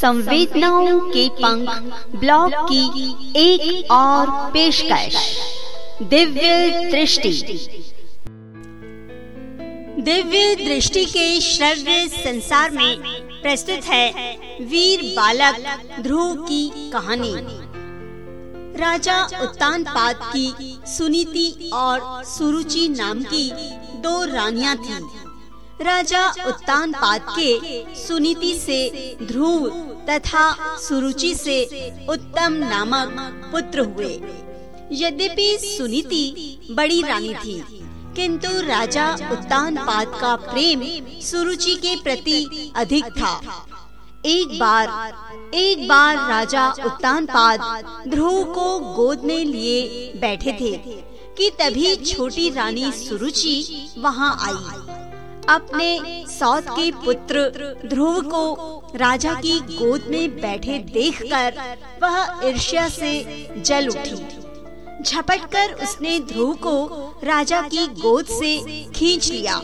संवेदनाओं के पंख ब्लॉग की एक और पेशकश। दिव्य दृष्टि। दिव्य दृष्टि के श्रव्य संसार में प्रस्तुत है वीर बालक ध्रुव की कहानी। राजा उत्तान पाद की सुनीति और सुरुचि नाम की दो रानियाँ थीं। राजा उत्तान पाद के सुनीति से ध्रुव तथा सुरुचि से उत्तम नामक पुत्र हुए। यद्यपि सुनीति बड़ी रानी थी, किंतु राजा उत्तान पाद का प्रेम सुरुचि के प्रति अधिक था। एक बार एक बार राजा उत्तान पाद ध्रुव को गोद में लिए बैठे थे कि तभी छोटी रानी सुरुचि वहाँ आई। अपने सौत के पुत्र ध्रुव को राजा की गोद में बैठे देखकर वह ईर्ष्या से जल उठी। झपटकर उसने ध्रुव को राजा की गोद से खींच लिया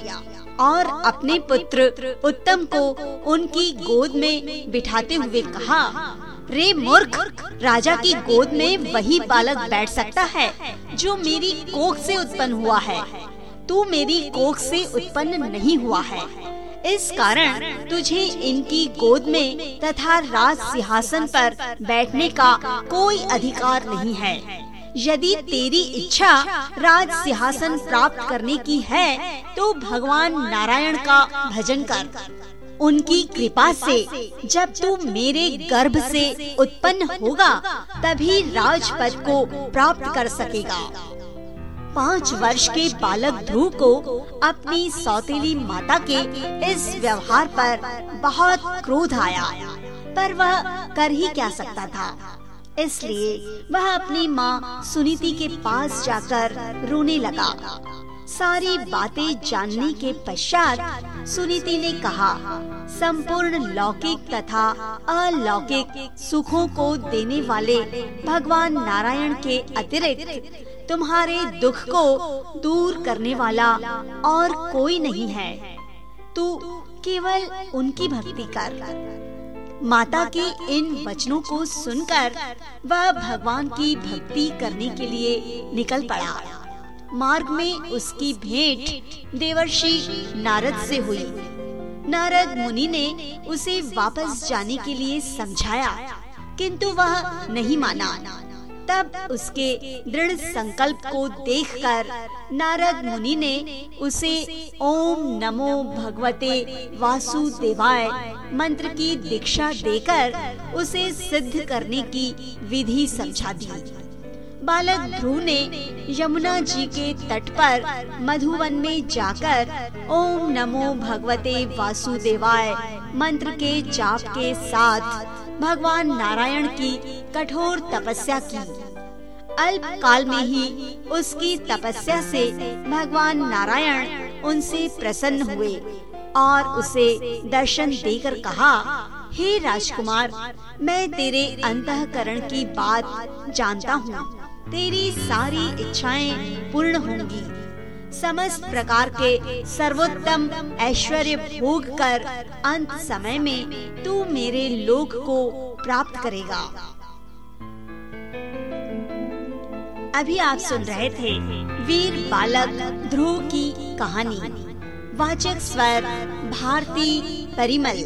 और अपने पुत्र उत्तम को उनकी गोद में बिठाते हुए कहा, रे मूर्ख, राजा की गोद में वही बालक बैठ सकता है जो मेरी कोख से उत्पन्न हुआ है। तू मेरी कोख से उत्पन्न नहीं हुआ है। इस कारण तुझे इनकी गोद में तथा राज सिंहासन पर बैठने का कोई अधिकार नहीं है। यदि तेरी इच्छा राज सिंहासन प्राप्त करने की है तो भगवान नारायण का भजन कर। उनकी कृपा से जब तू मेरे गर्भ से उत्पन्न होगा, तभी राजपद को प्राप्त कर सकेगा। पाँच वर्ष के बालक ध्रुव को अपनी सौतेली माता के इस व्यवहार पर बहुत क्रोध आया, पर वह कर ही क्या सकता था। इसलिए वह अपनी माँ सुनीति के पास जाकर रोने लगा। सारी बातें जानने के पश्चात सुनीति ने कहा, संपूर्ण लौकिक तथा अलौकिक सुखों को देने वाले भगवान नारायण के अतिरिक्त तुम्हारे दुख को दूर करने वाला और कोई नहीं है। तू केवल उनकी भक्ति कर। माता के इन वचनों को सुनकर वह भगवान की भक्ति करने के लिए निकल पड़ा। मार्ग में उसकी भेंट देवर्षि नारद से हुई। नारद मुनि ने उसे वापस जाने के लिए समझाया, किंतु वह नहीं माना। तब उसके दृढ़ संकल्प को देखकर नारद मुनि ने उसे ओम नमो भगवते वासुदेवाय मंत्र की दीक्षा देकर उसे सिद्ध करने की विधि समझा दी। बालक ध्रुव ने यमुना जी के तट पर मधुवन में जाकर ओम नमो भगवते वासुदेवाय मंत्र के जाप के साथ भगवान नारायण की कठोर तपस्या की। अल्प काल में ही उसकी तपस्या से भगवान नारायण उनसे प्रसन्न हुए और उसे दर्शन देकर कहा, हे राजकुमार, मैं तेरे अंतकरण की बात जानता हूँ। तेरी सारी इच्छाएँ पूर्ण होंगी। समस्त प्रकार के सर्वोत्तम ऐश्वर्य भोग कर अंत समय में तू मेरे लोक को प्राप्त करेगा। अभी आप सुन रहे थे वीर बालक ध्रुव की कहानी। वाचक स्वर भारती परिमल।